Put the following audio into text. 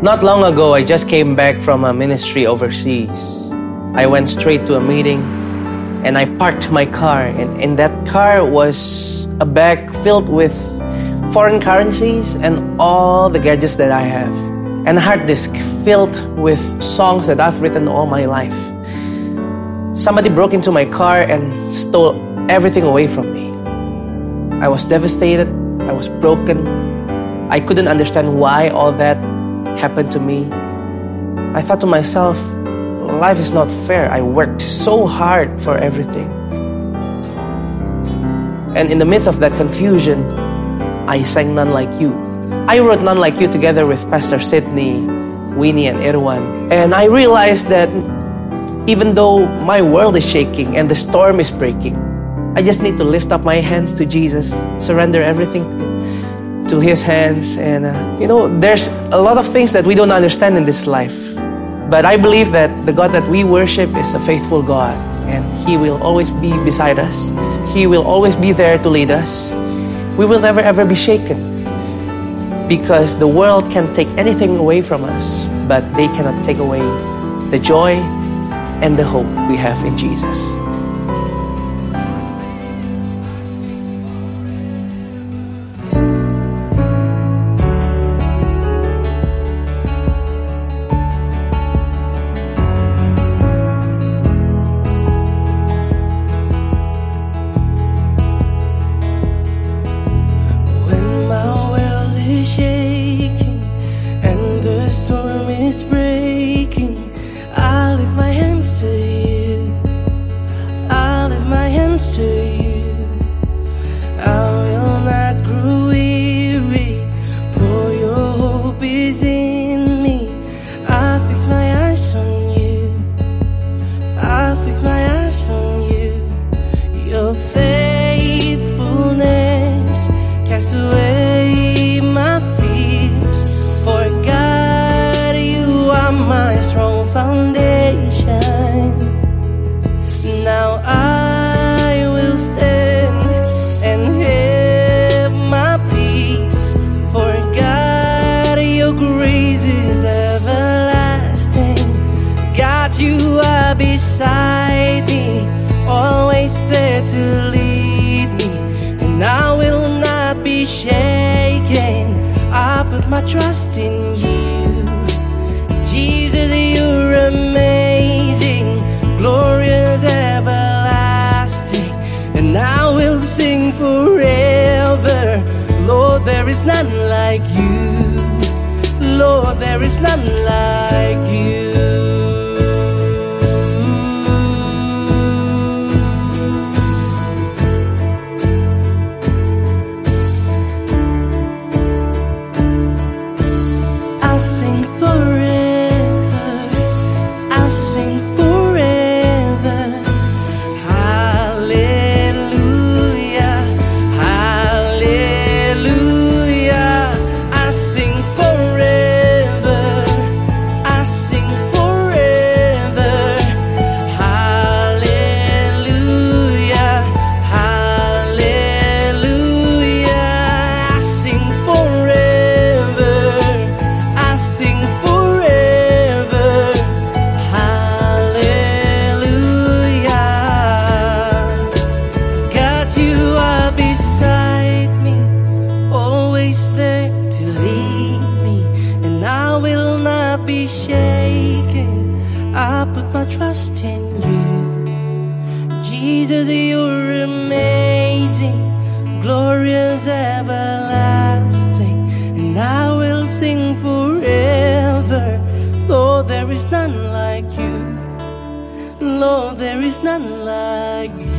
Not long ago, I just came back from a ministry overseas. I went straight to a meeting and I parked my car. And in that car was a bag filled with foreign currencies and all the gadgets that I have, and a hard disk filled with songs that I've written all my life. Somebody broke into my car and stole everything away from me. I was devastated, I was broken. I couldn't understand why all that happened to me. I thought to myself, life is not fair. I worked so hard for everything. And in the midst of that confusion, I sang None Like You. I wrote None Like You together with Pastor Sidney, Winnie, and Irwan. And I realized that even though my world is shaking and the storm is breaking, I just need to lift up my hands to Jesus, surrender everything to His hands. And, uh, you know, there's a lot of things that we don't understand in this life. But I believe that the God that we worship is a faithful God, and He will always be beside us. He will always be there to lead us. We will never ever be shaken because the world can take anything away from us, but they cannot take away the joy and the hope we have in Jesus. My trust in you, Jesus. You're amazing, glorious, everlasting, and I will sing forever. Lord, there is none like you. Lord, there is none like put my trust in you. Jesus, you're amazing, glorious, everlasting, and I will sing forever. Lord, there is none like you. Lord, there is none like